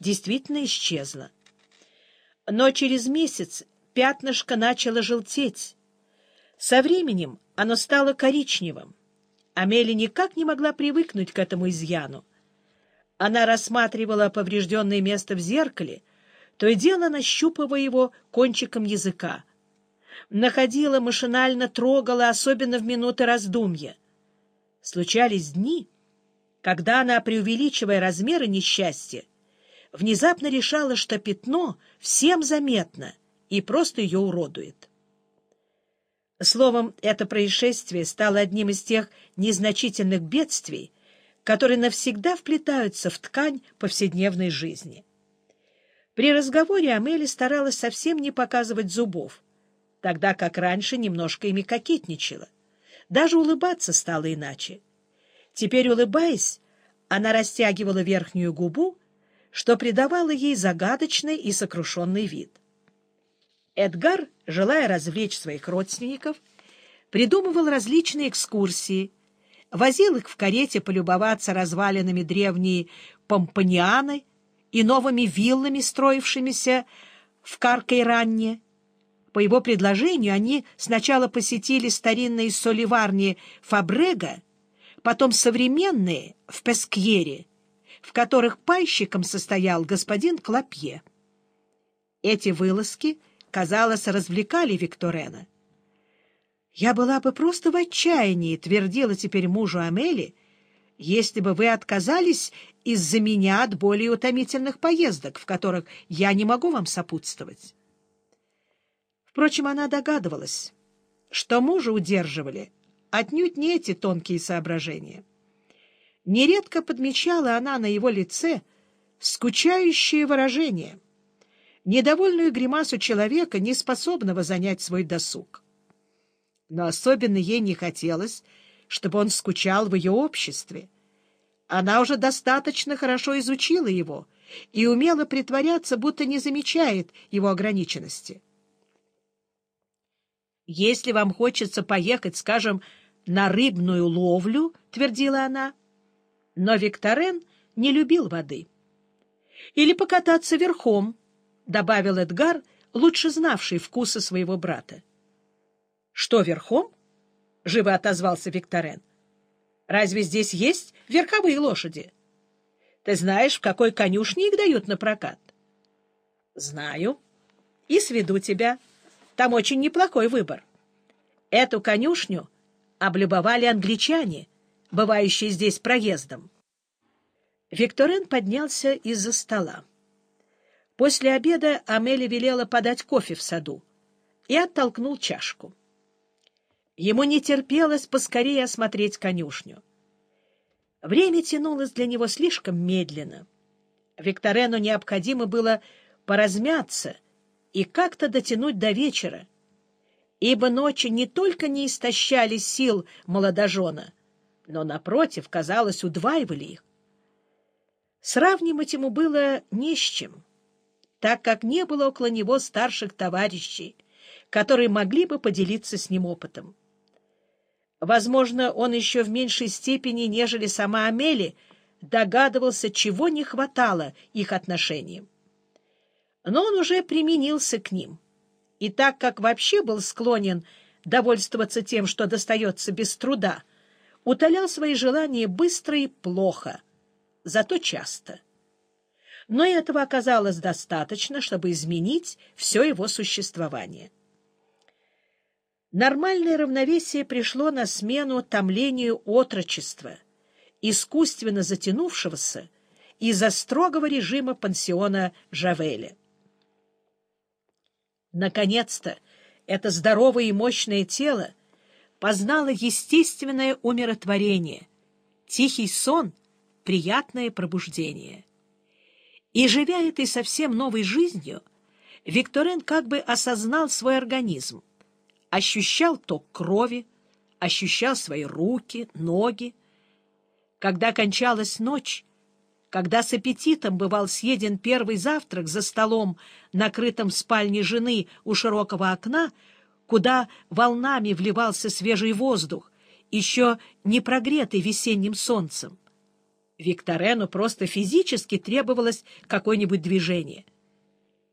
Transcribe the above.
действительно исчезло. Но через месяц пятнышко начало желтеть. Со временем оно стало коричневым. Амели никак не могла привыкнуть к этому изъяну. Она рассматривала поврежденное место в зеркале, то и дело нащупывая его кончиком языка. Находила, машинально трогала, особенно в минуты раздумья. Случались дни, когда она, преувеличивая размеры несчастья, внезапно решала, что пятно всем заметно и просто ее уродует. Словом, это происшествие стало одним из тех незначительных бедствий, которые навсегда вплетаются в ткань повседневной жизни. При разговоре Амели старалась совсем не показывать зубов, тогда как раньше немножко ими кокетничала. Даже улыбаться стало иначе. Теперь, улыбаясь, она растягивала верхнюю губу, что придавало ей загадочный и сокрушенный вид. Эдгар, желая развлечь своих родственников, придумывал различные экскурсии, возил их в карете полюбоваться развалинами древней Помпанианы и новыми виллами, строившимися в Каркайранне. По его предложению они сначала посетили старинные соливарни Фабрега, потом современные в Пескьере, в которых пайщиком состоял господин Клопье. Эти вылазки — казалось, развлекали Викторена. «Я была бы просто в отчаянии», — твердила теперь мужу Амели, «если бы вы отказались из-за меня от более утомительных поездок, в которых я не могу вам сопутствовать». Впрочем, она догадывалась, что мужа удерживали отнюдь не эти тонкие соображения. Нередко подмечала она на его лице скучающее выражение — недовольную гримасу человека, не способного занять свой досуг. Но особенно ей не хотелось, чтобы он скучал в ее обществе. Она уже достаточно хорошо изучила его и умела притворяться, будто не замечает его ограниченности. «Если вам хочется поехать, скажем, на рыбную ловлю, — твердила она, — но Викторен не любил воды. Или покататься верхом, добавил Эдгар, лучше знавший вкусы своего брата. — Что, верхом? — живо отозвался Викторен. — Разве здесь есть верховые лошади? Ты знаешь, в какой конюшне их дают на прокат? — Знаю. И сведу тебя. Там очень неплохой выбор. Эту конюшню облюбовали англичане, бывающие здесь проездом. Викторен поднялся из-за стола. После обеда Амели велела подать кофе в саду и оттолкнул чашку. Ему не терпелось поскорее осмотреть конюшню. Время тянулось для него слишком медленно. Викторену необходимо было поразмяться и как-то дотянуть до вечера, ибо ночи не только не истощали сил молодожена, но, напротив, казалось, удваивали их. Сравнивать ему было не с чем — так как не было около него старших товарищей, которые могли бы поделиться с ним опытом. Возможно, он еще в меньшей степени, нежели сама Амели, догадывался, чего не хватало их отношениям. Но он уже применился к ним, и так как вообще был склонен довольствоваться тем, что достается без труда, утолял свои желания быстро и плохо, зато часто — но этого оказалось достаточно, чтобы изменить все его существование. Нормальное равновесие пришло на смену томлению отрочества, искусственно затянувшегося из-за строгого режима пансиона Жавеля. Наконец-то это здоровое и мощное тело познало естественное умиротворение, тихий сон, приятное пробуждение — и, живя этой совсем новой жизнью, Викторен как бы осознал свой организм, ощущал ток крови, ощущал свои руки, ноги. Когда кончалась ночь, когда с аппетитом бывал съеден первый завтрак за столом, накрытым в спальне жены у широкого окна, куда волнами вливался свежий воздух, еще не прогретый весенним солнцем, Викторену просто физически требовалось какое-нибудь движение —